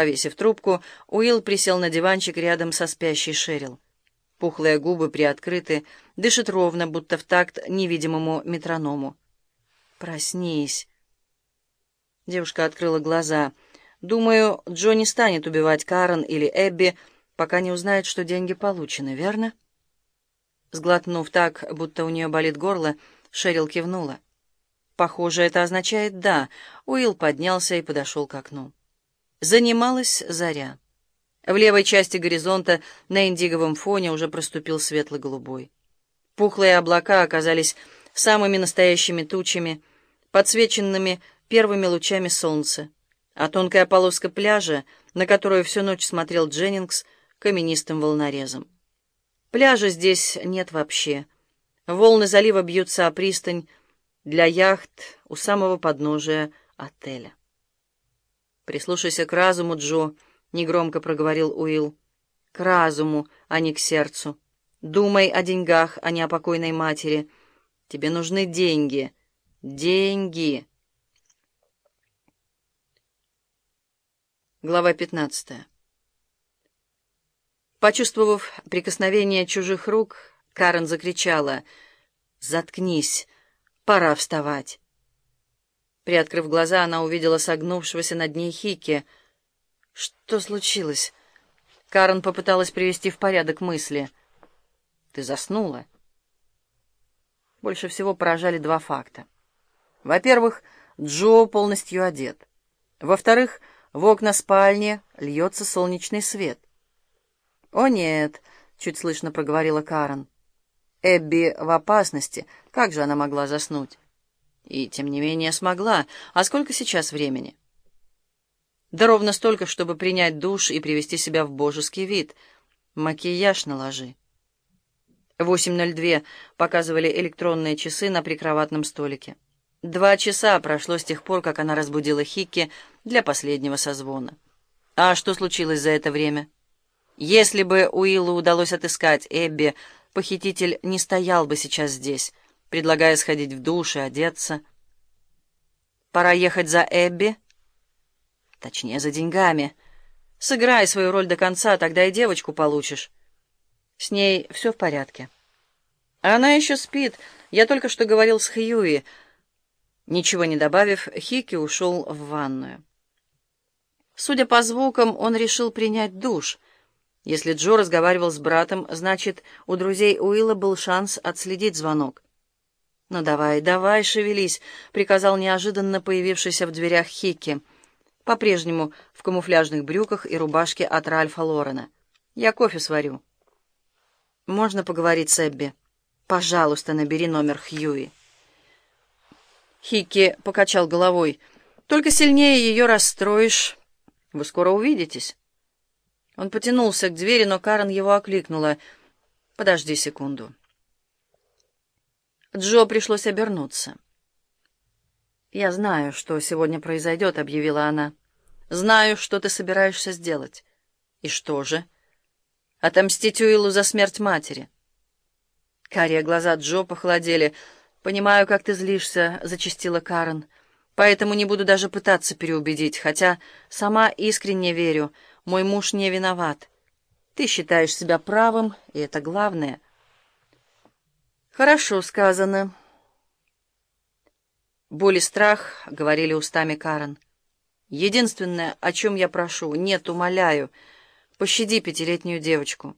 Повесив трубку, Уилл присел на диванчик рядом со спящей Шерил. Пухлые губы приоткрыты, дышит ровно, будто в такт невидимому метроному. «Проснись!» Девушка открыла глаза. «Думаю, Джо не станет убивать Карен или Эбби, пока не узнает, что деньги получены, верно?» Сглотнув так, будто у нее болит горло, Шерил кивнула. «Похоже, это означает «да». Уилл поднялся и подошел к окну. Занималась заря. В левой части горизонта на индиговом фоне уже проступил светло-голубой. Пухлые облака оказались самыми настоящими тучами, подсвеченными первыми лучами солнца, а тонкая полоска пляжа, на которую всю ночь смотрел Дженнингс, каменистым волнорезом. Пляжа здесь нет вообще. Волны залива бьются о пристань для яхт у самого подножия отеля. «Прислушайся к разуму, Джо», — негромко проговорил Уилл. «К разуму, а не к сердцу. Думай о деньгах, а не о покойной матери. Тебе нужны деньги. Деньги!» Глава пятнадцатая. Почувствовав прикосновение чужих рук, Карен закричала «Заткнись! Пора вставать!» Приоткрыв глаза, она увидела согнувшегося над ней Хики. «Что случилось?» Карен попыталась привести в порядок мысли. «Ты заснула?» Больше всего поражали два факта. Во-первых, Джо полностью одет. Во-вторых, в окна спальни льется солнечный свет. «О нет», — чуть слышно проговорила Карен. «Эбби в опасности. Как же она могла заснуть?» И, тем не менее, смогла. А сколько сейчас времени? Да ровно столько, чтобы принять душ и привести себя в божеский вид. Макияж наложи. 8.02 показывали электронные часы на прикроватном столике. Два часа прошло с тех пор, как она разбудила Хикки для последнего созвона. А что случилось за это время? Если бы Уиллу удалось отыскать Эбби, похититель не стоял бы сейчас здесь предлагая сходить в душ и одеться. «Пора ехать за Эбби?» «Точнее, за деньгами. Сыграй свою роль до конца, тогда и девочку получишь. С ней все в порядке». «Она еще спит. Я только что говорил с Хьюи». Ничего не добавив, Хики ушел в ванную. Судя по звукам, он решил принять душ. Если Джо разговаривал с братом, значит, у друзей Уилла был шанс отследить звонок. «Ну давай, давай, шевелись», — приказал неожиданно появившийся в дверях Хикки, по-прежнему в камуфляжных брюках и рубашке от Ральфа Лорена. «Я кофе сварю». «Можно поговорить с Эбби?» «Пожалуйста, набери номер Хьюи». Хикки покачал головой. «Только сильнее ее расстроишь. Вы скоро увидитесь». Он потянулся к двери, но Карен его окликнула. «Подожди секунду». Джо пришлось обернуться. «Я знаю, что сегодня произойдет», — объявила она. «Знаю, что ты собираешься сделать». «И что же?» «Отомстить Уиллу за смерть матери». Карие глаза Джо похолодели. «Понимаю, как ты злишься», — зачастила Карен. «Поэтому не буду даже пытаться переубедить, хотя сама искренне верю, мой муж не виноват. Ты считаешь себя правым, и это главное». «Хорошо сказано». «Боль и страх», — говорили устами Карен. «Единственное, о чем я прошу, нет, умоляю, пощади пятилетнюю девочку».